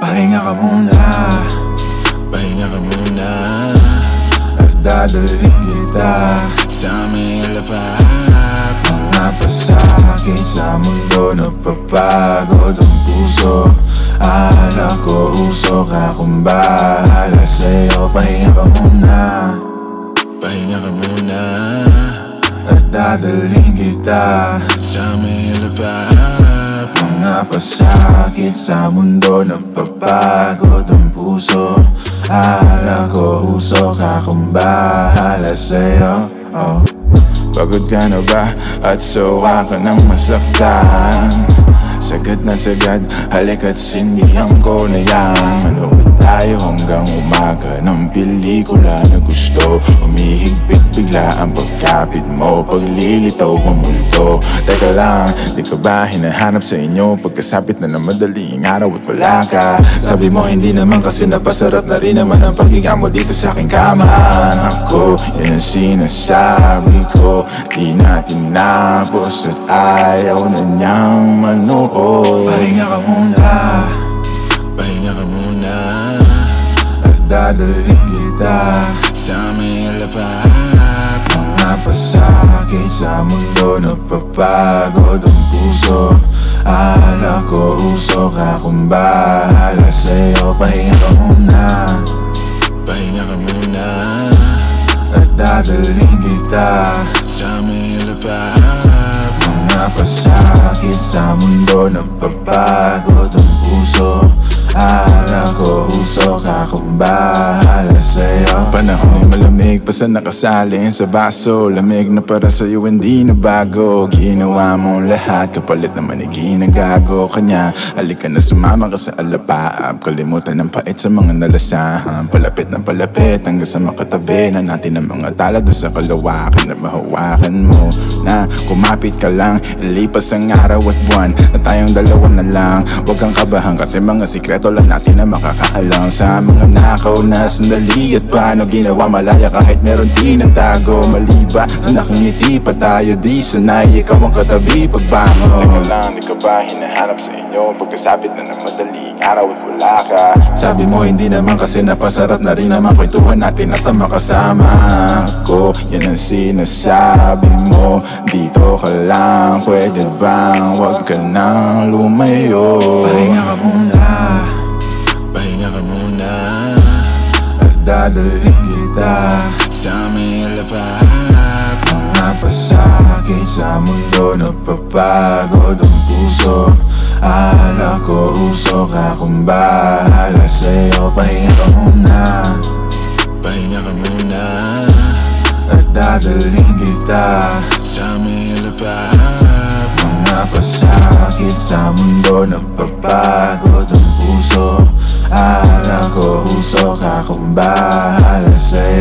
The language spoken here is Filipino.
Pahinga ka muna. Pahinga ka muna. At dadalhin kita Sa may lapap Mga pasakit sa mundo Nagpapagod ang puso. Akala ko usok akong bahala sa'yo. Pahinga ka muna. Pahinga ka muna. At dadalhin kita Sa may lapap Mga pasakit sa mundo Nagpapagod ang puso. Akala ko usok akong bahala sa'yo. Oh. Pagod ka na ba? At sawa ka ng masaktan. Sagad na sagad, halika't sindihan ko na yan. Manood tayo hanggang umaga ng pelikula na gusto. Umihigpit bigla ang pagkapit mo. Paglilitaw ang multo. Teka lang, di ka ba hinahanap sa inyo? Pagkasapit na ng madaling araw at wala ka. Sabi mo hindi naman kasi napasarap na rin naman ang paghiga mo dito sa aking kama yan ang sinasabi ko. Di na tinapos at ayaw na niyang manood. Pahinga ka muna. Pahinga ka muna. At dadalhin kita Sa may lapap Mga pasakit sa mundo Nagpapagod ang puso. Akala ko usok akong bahala sa'yo At dadalhin kita. Sa may lapap Mga pasakit sa mundo Nagpapagod ang puso. Akala ko usok akong bahala sa'yo. Panahon ay malamig pa sa nakasalin sa baso Lamig na para sa'yo hindi na bago. Ginawa mo lahat kapalit naman ay ginagago. Kanya halika na sumama ka sa alapaap Kalimutan ng pait sa mga nalasahan. Palapit ng palapit hanggang sa makatabi Na natin ang mga tala doon sa kalawakan Na mahawakan mo na kumapit ka lang. Ilipas ang araw at buwan Na tayong dalawa na lang. Huwag kang kabahan kasi mga sikreto lang natin na makakaalam. Sa mga nakaw na sandali At paano ginawa malaya kahit meron tinatago Maliba na nakangiti pa tayo Di sanay. Ikaw ang katabi pagbangon. Teka lang, di ka ba hinahanap sa inyo? Pagkasapit na ng madaling araw at wala ka. Sabi mo hindi naman kasi napasarap na rin naman Kwentuhan natin at ang makasama ko. Yan ang sinasabi mo Dito ka lang, pwede bang Huwag ka nang lumayo? Pahinga ka muna. Pahinga ka muna. At dadalhin kita Sa may lapap Mga pasakit sa mundo Nagpapagod ang puso. Akala ko usok akong bahala sa'yo. Pahinga ka muna. Pahinga ka muna. At dadalhin kita Sa may lapap Mga pasakit sa mundo Nagpapagod ang puso. Akala ko usok akong bahala sa'yo